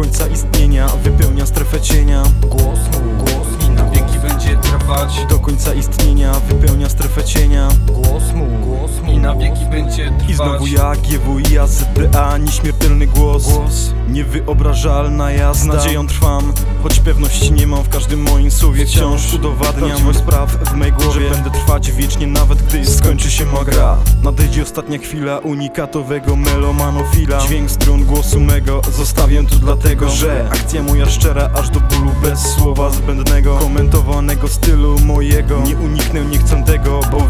końca istnienia wypełnia strefę cienia. Głos mój, głos mi na wieki będzie trwać. Do końca istnienia wypełnia strefę cienia. Głos mój, na wieki będzie trwać. I znowu ja, GWIA, ZDA, nieśmiertelny głos, Głos. Niewyobrażalna jazda. Z nadzieją trwam, choć pewności nie mam W każdym moim słowie. Wciąż udowadniam spraw w mej głowie. Że będę trwać wiecznie, nawet gdy skończy się ma gra. Nadejdzie ostatnia chwila unikatowego melomanofila. Dźwięk strun głosu mego zostawię tu dlatego Że akcja moja szczera, aż do bólu Bez słowa zbędnego, komentowanego stylu mojego. Nie uniknę, nie chcę tego, bo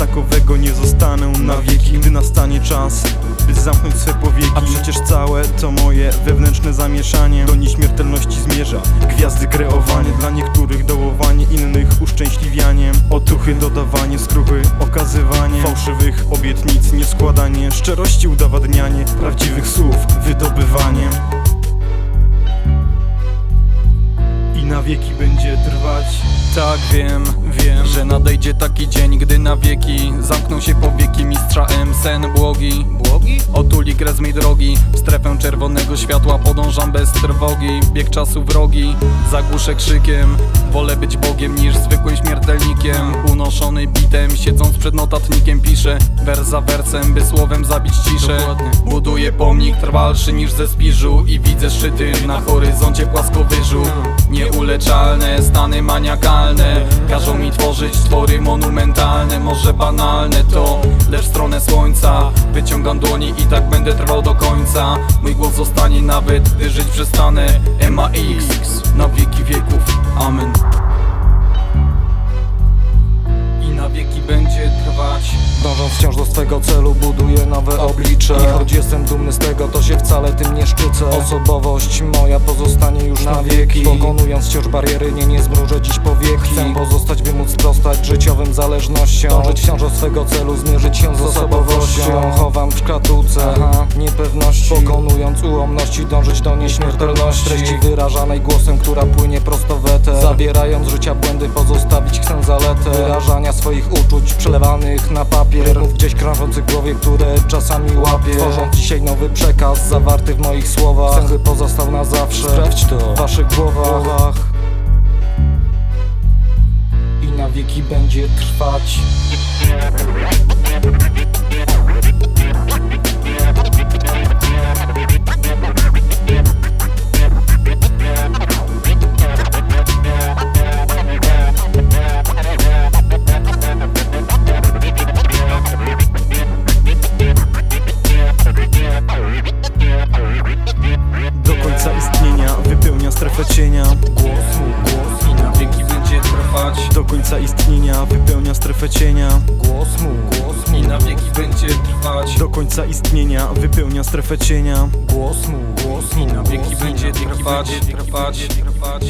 takowego nie zostanę na wieki Gdy nastanie czas, by zamknąć swe powieki. A przecież całe to moje wewnętrzne zamieszanie Do nieśmiertelności zmierza. Gwiazdy kreowanie Dla niektórych dołowanie, innych uszczęśliwianie. Otuchy dodawanie, skruchy okazywanie. Fałszywych obietnic nie składanie. Szczerości udowadnianie. Prawdziwych słów wydobywanie na wieki będzie trwać. Tak wiem, wiem, że nadejdzie taki dzień, gdy na wieki Zamkną się powieki mistrza M, sen błogi Błogi? Otuli kres mej drogi. W strefę czerwonego światła podążam bez trwogi. Bieg czasu wrogi, zagłuszę krzykiem. Wolę być Bogiem niż zwykłym śmiertelnikiem. Unoszony bitem, siedząc przed notatnikiem Piszę wers za wersem, by słowem zabić ciszę. Buduję pomnik trwalszy niż ze spiżu I widzę szczyty na horyzoncie płaskowyżu Nieuleczalne, stany maniakalne. Każą mi tworzyć twory monumentalne Może banalne to, lecz w stronę słońca. Wyciągam dłoni i tak będę trwał do końca. Mój głos zostanie nawet, gdy żyć przestanę. MAX, na wieki wieków, amen Dążąc wciąż do swego celu buduję nowe oblicze. I choć jestem dumny z tego to się wcale tym nie szczycę. Osobowość moja pozostanie już na wieki. Pokonując wciąż bariery nie nie zmrużę dziś powieki. Chcę pozostać by móc sprostać życiowym zależnościom. Dążyć wciąż do swego celu zmierzyć się z osobowością. Chowam w szkatułce niepewności. Pokonując ułomności dążyć do nieśmiertelności. Treści wyrażanej głosem, która płynie prosto w eter Zabierając życia błędy pozostawić chcę zaletę swoich uczuć przelewanych na papier. Mów gdzieś krążących głowie, które czasami łapię. Tworząc dzisiaj nowy przekaz zawarty w moich słowach. Chcę by pozostał na zawsze. Sprawdź to. W waszych głowach. I na wieki będzie trwać Głos i na wieki będzie trwać. Do końca istnienia wypełnia strefę cienia. Głos mój, głos I na wieki będzie trwać. Do końca istnienia wypełnia strefę cienia. Głos mój, głos mój Na wieki będzie trwać, trwać, trwać